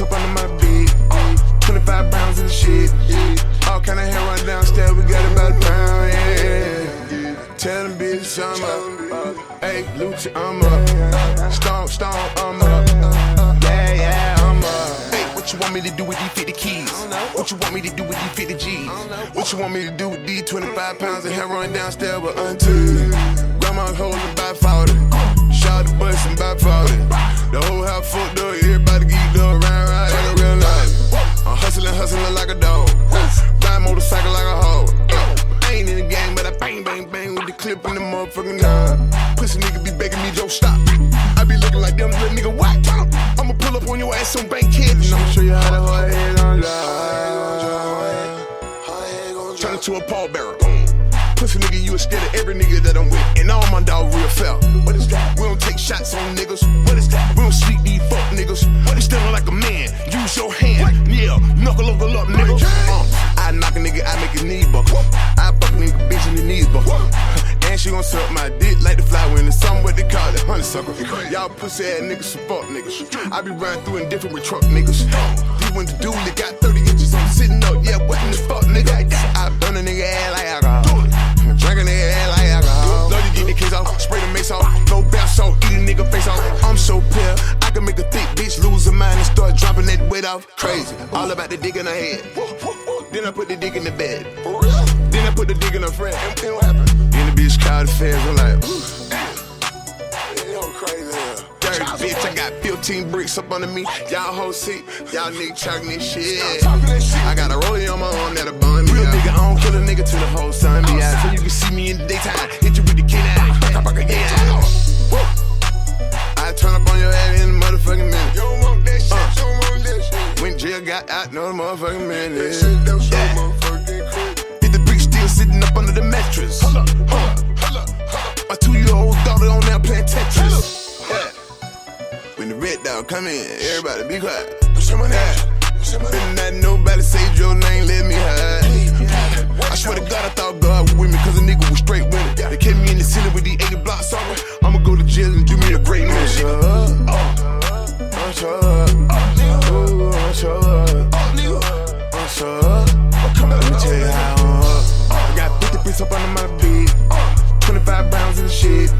up under my bed. Uh, 25 pounds in the shit. All kind of hair run downstairs, we got about a pound, yeah. Tell them bitches I'm up. Uh, hey, Lucci, I'm up. Stomp, stomp, I'm up. Yeah, yeah, I'm up. Hey, what you want me to do with these 50 keys? What you want me to do with these 50 G's? What you want me to do with these 25 pounds of hair run downstairs with auntie? Grandma holding by 40. Shot the bus and by 40. The whole house fucked up, everybody geeked up, hustling, hustling like a dog. Ride motorcycle like a hoe. I ain't in the game, but I bang, bang, bang with the clip in the motherfucking gun. Pussy nigga be begging me, don't stop. I be looking like them little nigga, what? I'ma pull up on your ass on Bankhead and I'ma show you how the hard head on lie. Turn into a pallbearer. Pussy nigga, you a scared of every nigga that I'm with. And all my dog real fell. What is that? We don't take shots on niggas. Nigga, knees buckle. I fuck a nigga, bitch in the knees. And she gon' suck my dick like the flower in the summer, what they call it, honeysuckle. Y'all pussy ass niggas, some fuck niggas. I be riding through in different with truck niggas. You went to do it, got 30 inches, I'm sitting up, yeah, what in the fuck, nigga? I burn a nigga ass like alcohol. Drinking nigga ass like alcohol. Love to get the kids off, spray the mace off, no bath salt, eat a nigga face off. I'm so pale, I can make a thick bitch lose her mind and start dropping that weight off. Crazy, all about the dick in her head. Then I put the dick the dick in her friend. And, and what happened? Then the bitch called the feds. I'm like, ooh. Yo, crazy. Dirty bitch, I got 15 bricks up under me. Y'all whole seat, y'all nigga talking this shit. I got a rollie on my arm that'll bun me. Real nigga, I don't kill a nigga till the whole sun be out. So you can see me in the daytime. Hit you with the canine. Yeah. I turn up on your ass in a motherfucking minute. You don't want that shit, uh. you don't want that shit. When jail got out, no motherfucking minute. That shit, that was so the mattress. Hold up, hold up, hold up, hold up. My two-year-old daughter on that playing Tetris. Yeah. When the red dog come in, everybody be quiet. Yeah. Better not nobody say your name, let me hide. I swear to God, I thought God was with me, cause a nigga was straight with it. They kept me in the ceiling with the 80 blocks on. I'ma go to jail and do me a great man. Shut got 50 bricks up under my bed. 25 pounds in the shit.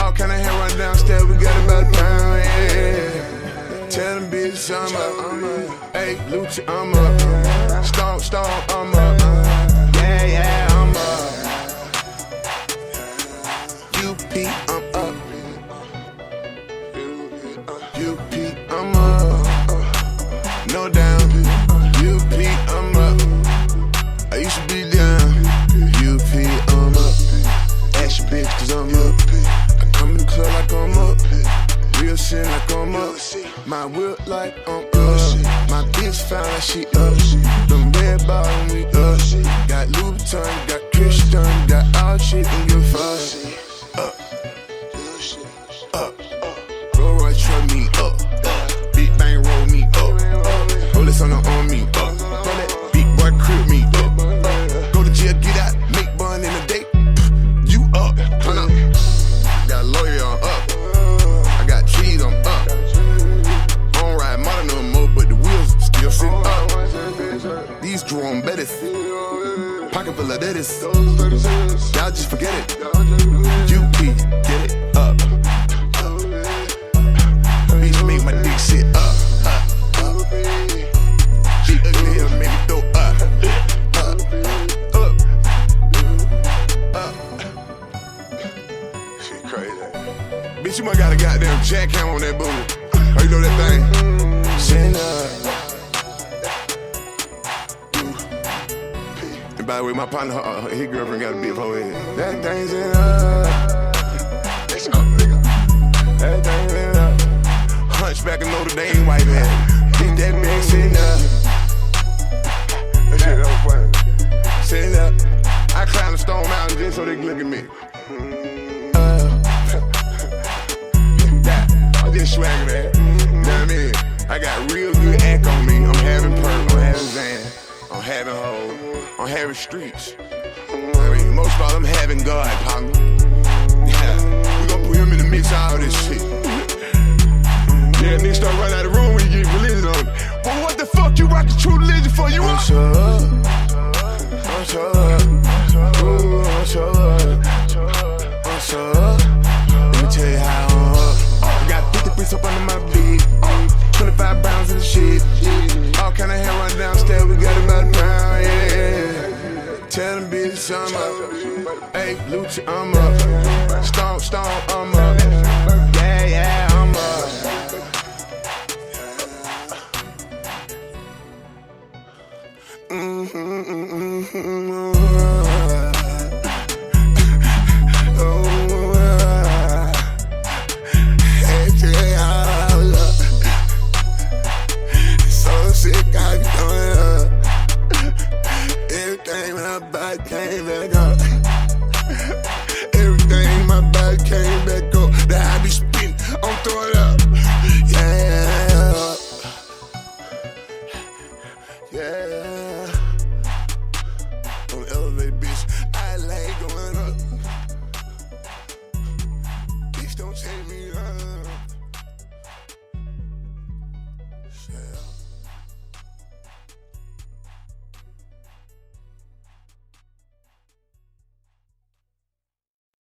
All kind of hair run downstairs, we got about a pound, yeah. Tell them bitches I'm up. Hey, Lucci, I'm up. Stomp, stomp, I'm. My bitch found she up. Them red bottom, we up. Got Louboutin, got Christian, got all shit in your. Up. Full of lettuce. Y'all just forget it. UP, get it up. Bitch, make my dick sit up. up, up. She ugly here, make me throw up. Up, up, up. Shit crazy. Bitch, you must got a goddamn jackhammer on that booty. Oh, you know that thing? Send And by the way, my partner, uh, his girlfriend got a big hoe head. That thing's in up. It's up, nigga. That thing's in up. Hunchback of Notre Dame, white man. Get that big sitting up. That shit, that was funny. Sitting up. I climbed the Stone Mountain just so they can look at me. Uh, yeah, I'm just swagging, man. You know what I mean? I got real having hoe, I'm having streets. I mean, most of all, I'm having God, partner. Yeah, we gonna put him in the mix I'm up. Hey, Lucci, I'm up. Stomp, stomp, I'm up. Yeah, yeah, I'm up. Mm-hmm, mm-hmm, mm-hmm. sick, I be throwing up bad, even go